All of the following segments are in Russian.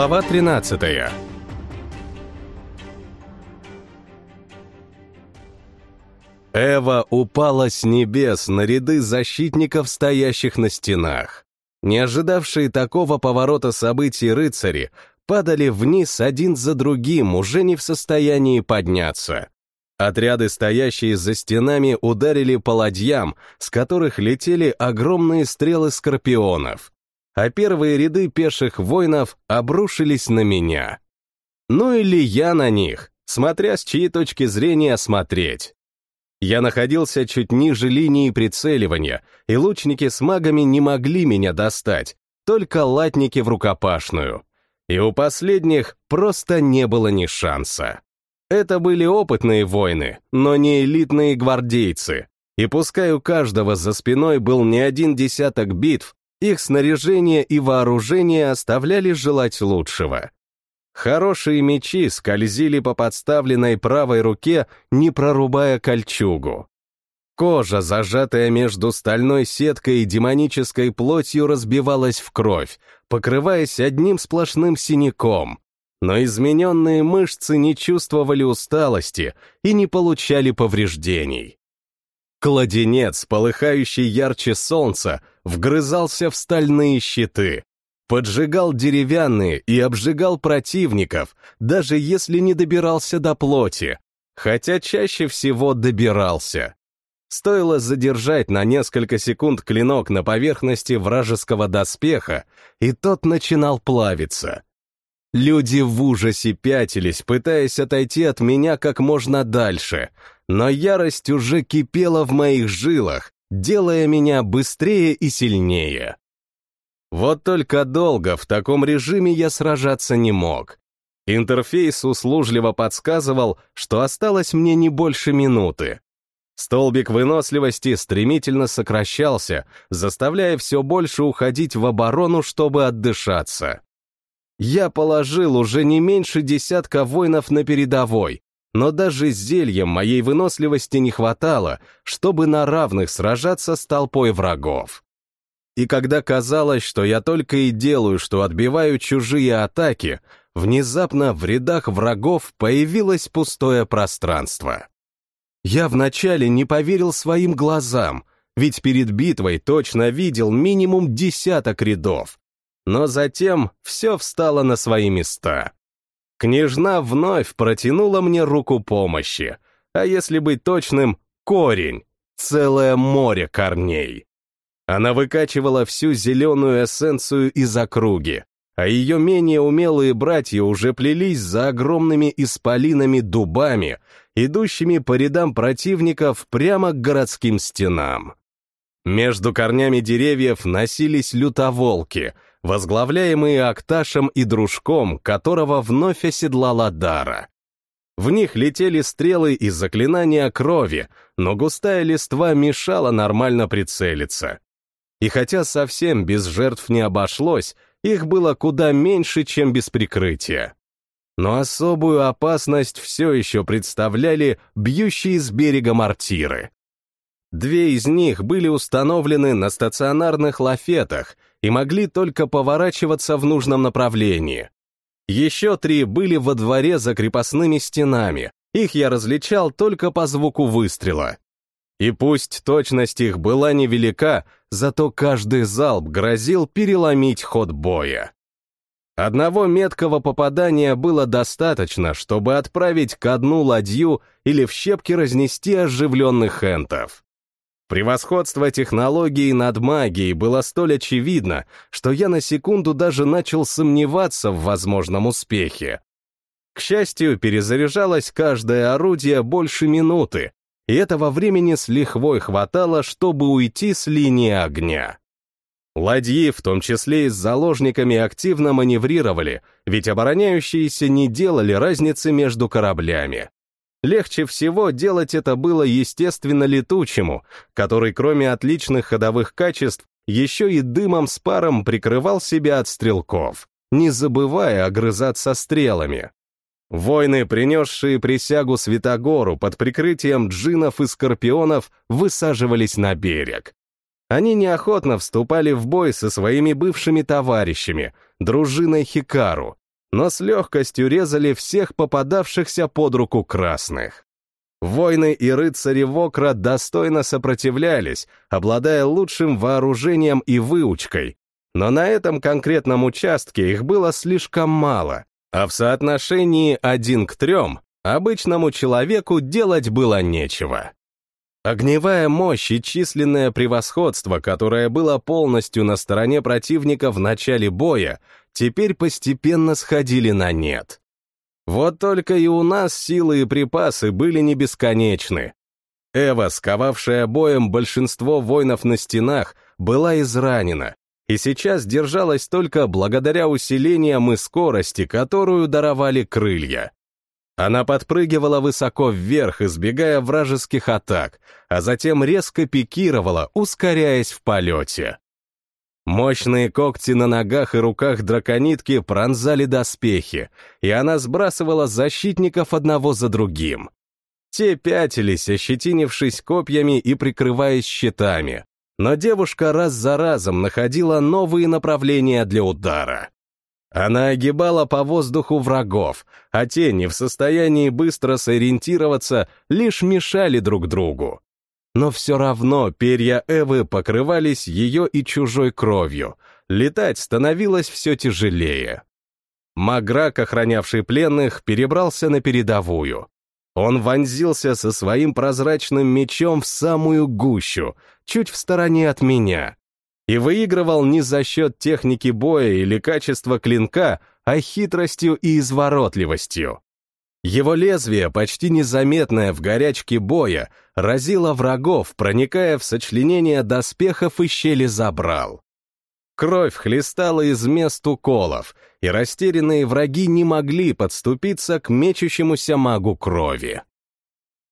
Глава 13 Эва упала с небес на ряды защитников, стоящих на стенах. Не ожидавшие такого поворота событий рыцари падали вниз один за другим, уже не в состоянии подняться. Отряды, стоящие за стенами, ударили по ладьям, с которых летели огромные стрелы скорпионов, а первые ряды пеших воинов обрушились на меня. Ну или я на них, смотря с чьей точки зрения смотреть. Я находился чуть ниже линии прицеливания, и лучники с магами не могли меня достать, только латники в рукопашную. И у последних просто не было ни шанса. Это были опытные воины, но не элитные гвардейцы. И пускай у каждого за спиной был не один десяток битв, их снаряжение и вооружение оставляли желать лучшего. Хорошие мечи скользили по подставленной правой руке, не прорубая кольчугу. Кожа, зажатая между стальной сеткой и демонической плотью, разбивалась в кровь, покрываясь одним сплошным синяком. Но измененные мышцы не чувствовали усталости и не получали повреждений. Кладенец, полыхающий ярче солнца, вгрызался в стальные щиты, поджигал деревянные и обжигал противников, даже если не добирался до плоти, хотя чаще всего добирался. Стоило задержать на несколько секунд клинок на поверхности вражеского доспеха, и тот начинал плавиться. Люди в ужасе пятились, пытаясь отойти от меня как можно дальше, но ярость уже кипела в моих жилах, делая меня быстрее и сильнее. Вот только долго в таком режиме я сражаться не мог. Интерфейс услужливо подсказывал, что осталось мне не больше минуты. Столбик выносливости стремительно сокращался, заставляя все больше уходить в оборону, чтобы отдышаться. Я положил уже не меньше десятка воинов на передовой, но даже зельем моей выносливости не хватало, чтобы на равных сражаться с толпой врагов. И когда казалось, что я только и делаю, что отбиваю чужие атаки, внезапно в рядах врагов появилось пустое пространство. Я вначале не поверил своим глазам, ведь перед битвой точно видел минимум десяток рядов. Но затем все встало на свои места. Княжна вновь протянула мне руку помощи, а если быть точным, корень, целое море корней. Она выкачивала всю зеленую эссенцию из округи, а ее менее умелые братья уже плелись за огромными исполинами дубами, идущими по рядам противников прямо к городским стенам. Между корнями деревьев носились лютоволки — возглавляемые Акташем и дружком, которого вновь оседлала Дара. В них летели стрелы и заклинания крови, но густая листва мешала нормально прицелиться. И хотя совсем без жертв не обошлось, их было куда меньше, чем без прикрытия. Но особую опасность все еще представляли бьющие с берега мортиры. Две из них были установлены на стационарных лафетах и могли только поворачиваться в нужном направлении. Еще три были во дворе за крепостными стенами, их я различал только по звуку выстрела. И пусть точность их была невелика, зато каждый залп грозил переломить ход боя. Одного меткого попадания было достаточно, чтобы отправить ко дну ладью или в щепки разнести оживленных энтов. Превосходство технологии над магией было столь очевидно, что я на секунду даже начал сомневаться в возможном успехе. К счастью, перезаряжалось каждое орудие больше минуты, и этого времени с лихвой хватало, чтобы уйти с линии огня. Ладьи, в том числе и с заложниками, активно маневрировали, ведь обороняющиеся не делали разницы между кораблями. Легче всего делать это было естественно летучему, который кроме отличных ходовых качеств еще и дымом с паром прикрывал себя от стрелков, не забывая огрызаться стрелами. Войны, принесшие присягу Святогору под прикрытием джинов и скорпионов, высаживались на берег. Они неохотно вступали в бой со своими бывшими товарищами, дружиной Хикару, но с легкостью резали всех попадавшихся под руку красных. Воины и рыцари Вокра достойно сопротивлялись, обладая лучшим вооружением и выучкой, но на этом конкретном участке их было слишком мало, а в соотношении один к трем обычному человеку делать было нечего. Огневая мощь и численное превосходство, которое было полностью на стороне противника в начале боя, теперь постепенно сходили на нет. Вот только и у нас силы и припасы были не бесконечны. Эва, сковавшая боем большинство воинов на стенах, была изранена, и сейчас держалась только благодаря усилениям и скорости, которую даровали крылья. Она подпрыгивала высоко вверх, избегая вражеских атак, а затем резко пикировала, ускоряясь в полете. Мощные когти на ногах и руках драконитки пронзали доспехи, и она сбрасывала защитников одного за другим. Те пятились, ощетинившись копьями и прикрываясь щитами, но девушка раз за разом находила новые направления для удара. Она огибала по воздуху врагов, а те, не в состоянии быстро сориентироваться, лишь мешали друг другу. Но все равно перья Эвы покрывались ее и чужой кровью, летать становилось все тяжелее. Маграк, охранявший пленных, перебрался на передовую. Он вонзился со своим прозрачным мечом в самую гущу, чуть в стороне от меня — и выигрывал не за счет техники боя или качества клинка, а хитростью и изворотливостью. Его лезвие, почти незаметное в горячке боя, разило врагов, проникая в сочленение доспехов и щели забрал. Кровь хлестала из мест уколов, и растерянные враги не могли подступиться к мечущемуся магу крови.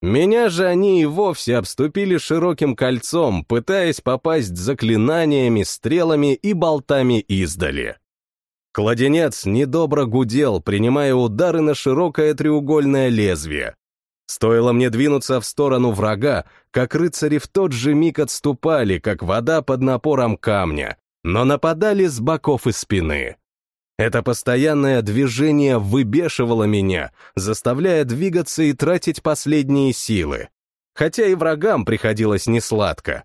Меня же они и вовсе обступили широким кольцом, пытаясь попасть заклинаниями, стрелами и болтами издали. Кладенец недобро гудел, принимая удары на широкое треугольное лезвие. Стоило мне двинуться в сторону врага, как рыцари в тот же миг отступали, как вода под напором камня, но нападали с боков и спины. Это постоянное движение выбешивало меня, заставляя двигаться и тратить последние силы. Хотя и врагам приходилось несладко.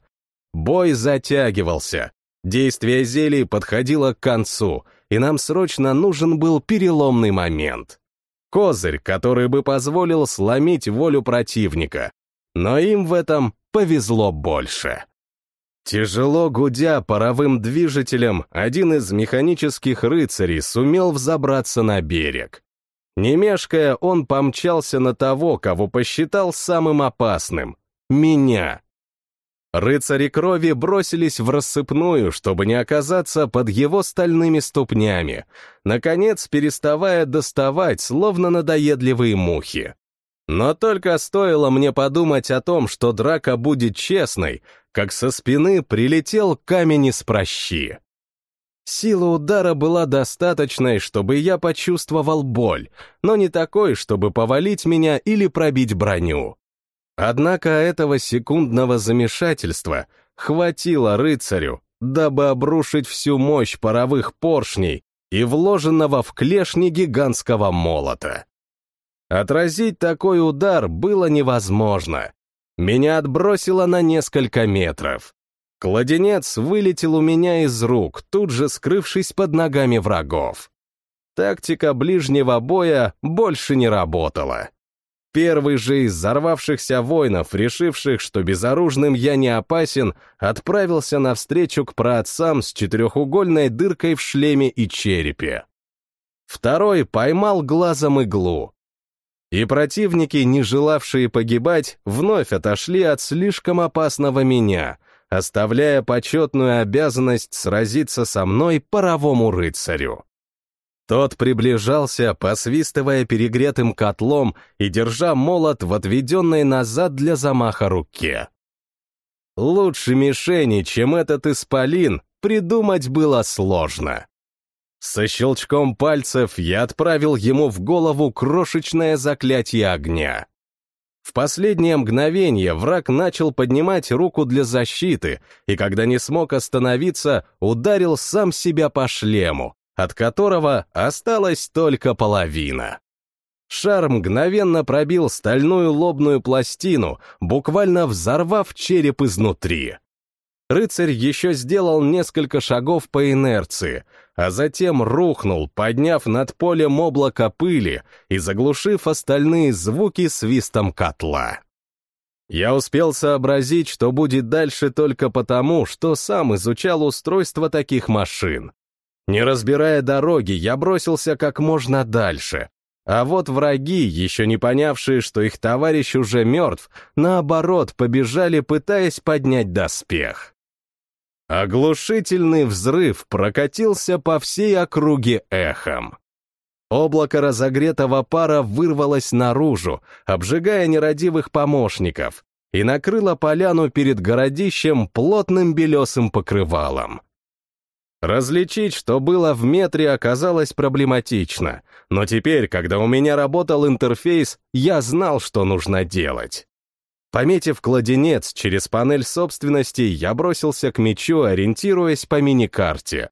Бой затягивался. Действие зелий подходило к концу, и нам срочно нужен был переломный момент. Козырь, который бы позволил сломить волю противника. Но им в этом повезло больше. Тяжело гудя паровым движителем, один из механических рыцарей сумел взобраться на берег. Не мешкая, он помчался на того, кого посчитал самым опасным — меня. Рыцари крови бросились в рассыпную, чтобы не оказаться под его стальными ступнями, наконец переставая доставать, словно надоедливые мухи. Но только стоило мне подумать о том, что драка будет честной, как со спины прилетел камень из прощи. Сила удара была достаточной, чтобы я почувствовал боль, но не такой, чтобы повалить меня или пробить броню. Однако этого секундного замешательства хватило рыцарю, дабы обрушить всю мощь паровых поршней и вложенного в клешни гигантского молота. Отразить такой удар было невозможно. Меня отбросило на несколько метров. Кладенец вылетел у меня из рук, тут же скрывшись под ногами врагов. Тактика ближнего боя больше не работала. Первый же из взорвавшихся воинов, решивших, что безоружным я не опасен, отправился навстречу к праотцам с четырехугольной дыркой в шлеме и черепе. Второй поймал глазом иглу, и противники, не желавшие погибать, вновь отошли от слишком опасного меня, оставляя почетную обязанность сразиться со мной паровому рыцарю. Тот приближался, посвистывая перегретым котлом и держа молот в отведенной назад для замаха руке. Лучше мишени, чем этот исполин, придумать было сложно. Со щелчком пальцев я отправил ему в голову крошечное заклятие огня. В последнее мгновение враг начал поднимать руку для защиты, и когда не смог остановиться, ударил сам себя по шлему, от которого осталась только половина. Шар мгновенно пробил стальную лобную пластину, буквально взорвав череп изнутри. Рыцарь еще сделал несколько шагов по инерции, а затем рухнул, подняв над полем облако пыли и заглушив остальные звуки свистом котла. Я успел сообразить, что будет дальше только потому, что сам изучал устройство таких машин. Не разбирая дороги, я бросился как можно дальше, а вот враги, еще не понявшие, что их товарищ уже мертв, наоборот, побежали, пытаясь поднять доспех. Оглушительный взрыв прокатился по всей округе эхом. Облако разогретого пара вырвалось наружу, обжигая нерадивых помощников, и накрыло поляну перед городищем плотным белесым покрывалом. Различить, что было в метре, оказалось проблематично, но теперь, когда у меня работал интерфейс, я знал, что нужно делать. Пометив кладенец через панель собственности, я бросился к мечу, ориентируясь по миникарте.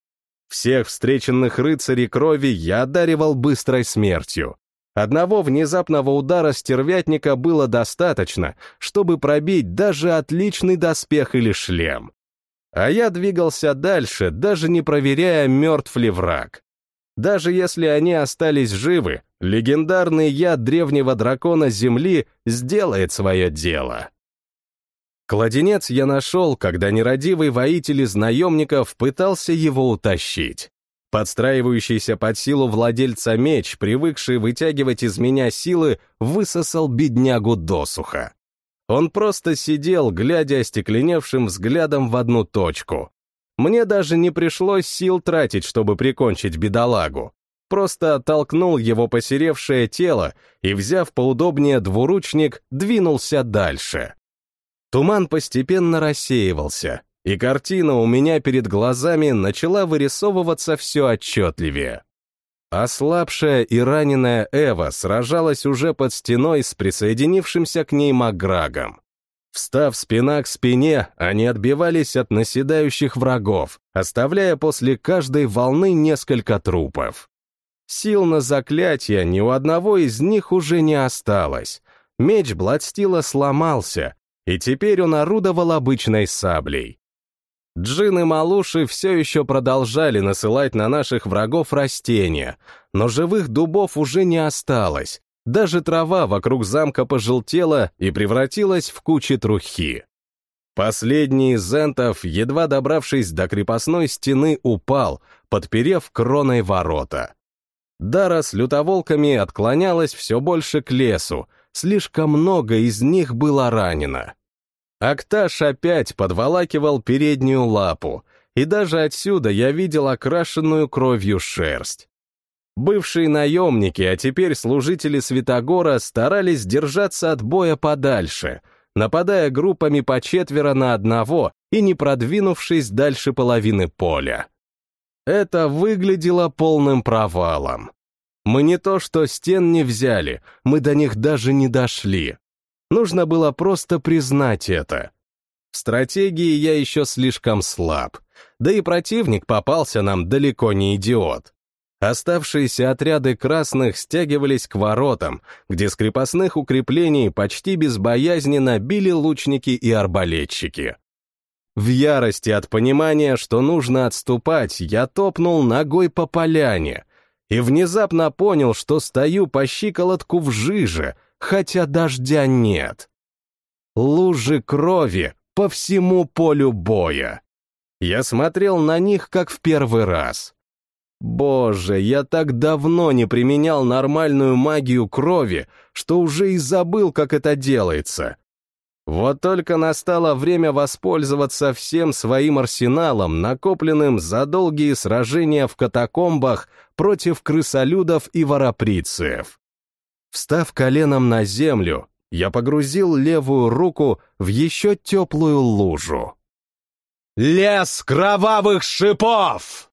Всех встреченных рыцарей крови я одаривал быстрой смертью. Одного внезапного удара стервятника было достаточно, чтобы пробить даже отличный доспех или шлем. А я двигался дальше, даже не проверяя, мертв ли враг. Даже если они остались живы, легендарный яд древнего дракона Земли сделает свое дело. Кладенец я нашел, когда нерадивый воитель из наемников пытался его утащить. Подстраивающийся под силу владельца меч, привыкший вытягивать из меня силы, высосал беднягу досуха. Он просто сидел, глядя остекленевшим взглядом в одну точку. Мне даже не пришлось сил тратить, чтобы прикончить бедолагу. Просто оттолкнул его посеревшее тело и, взяв поудобнее двуручник, двинулся дальше. Туман постепенно рассеивался, и картина у меня перед глазами начала вырисовываться все отчетливее. Ослабшая и раненая Эва сражалась уже под стеной с присоединившимся к ней Маграгом. Встав спина к спине, они отбивались от наседающих врагов, оставляя после каждой волны несколько трупов. Сил на заклятие ни у одного из них уже не осталось. Меч Бладстила сломался, и теперь он орудовал обычной саблей. Джин и Малуши все еще продолжали насылать на наших врагов растения, но живых дубов уже не осталось. Даже трава вокруг замка пожелтела и превратилась в кучи трухи. Последний из зентов, едва добравшись до крепостной стены, упал, подперев кроной ворота. Дара с лютоволками отклонялась все больше к лесу, слишком много из них было ранено. Акташ опять подволакивал переднюю лапу, и даже отсюда я видел окрашенную кровью шерсть. Бывшие наемники, а теперь служители Святогора старались держаться от боя подальше, нападая группами по четверо на одного и не продвинувшись дальше половины поля. Это выглядело полным провалом. Мы не то что стен не взяли, мы до них даже не дошли. Нужно было просто признать это. В стратегии я еще слишком слаб, да и противник попался нам далеко не идиот. Оставшиеся отряды красных стягивались к воротам, где с крепостных укреплений почти безбоязненно били лучники и арбалетчики. В ярости от понимания, что нужно отступать, я топнул ногой по поляне и внезапно понял, что стою по щиколотку в жиже, хотя дождя нет. Лужи крови по всему полю боя. Я смотрел на них, как в первый раз. Боже, я так давно не применял нормальную магию крови, что уже и забыл, как это делается. Вот только настало время воспользоваться всем своим арсеналом, накопленным за долгие сражения в катакомбах против крысолюдов и вороприциев. Встав коленом на землю, я погрузил левую руку в еще теплую лужу. «Лес кровавых шипов!»